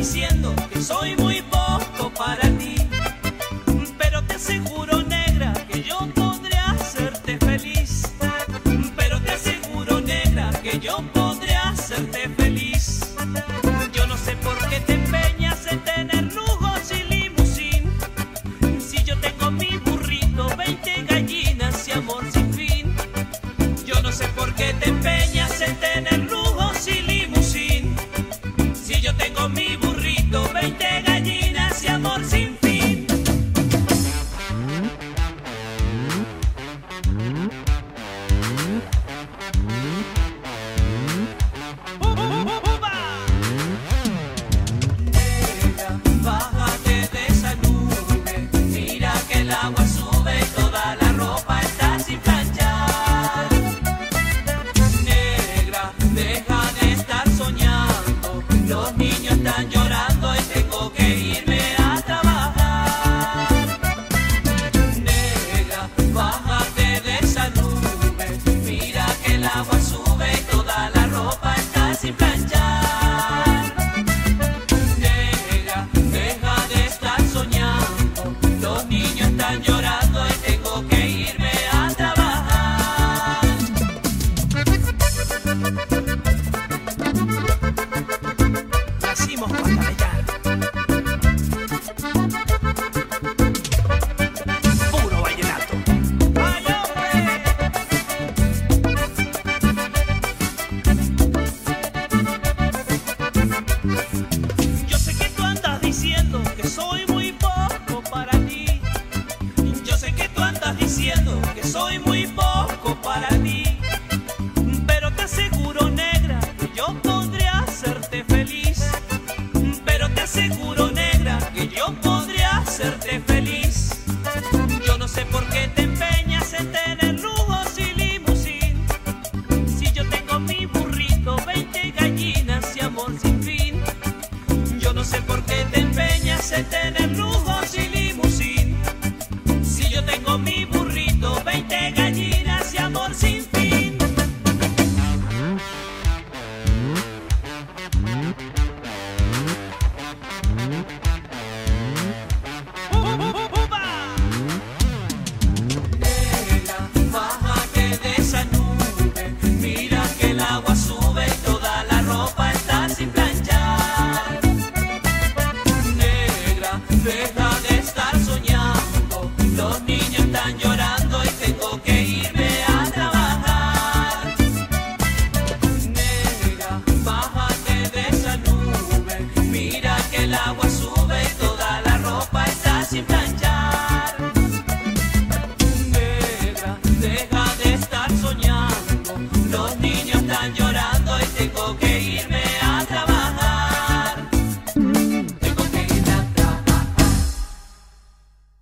diciendo que soy muy poco para ti. Pero te aseguro, negra, que yo podré hacerte feliz. sin planchar. Deja de estar soñando. Los niños están llorando y tengo que irme a trabajar. que soy muy poco para ti. Yo sé que tú andas diciendo que soy muy poco para ti. Pero te aseguro, negra, que yo podría hacerte feliz. Pero te aseguro, negra, que yo podría hacerte feliz. Yo no sé por qué te empeñas en tener lujos y limusín. Si yo tengo mi burrito, 20 gallinas y amor sin fin. Yo no sé por el agua.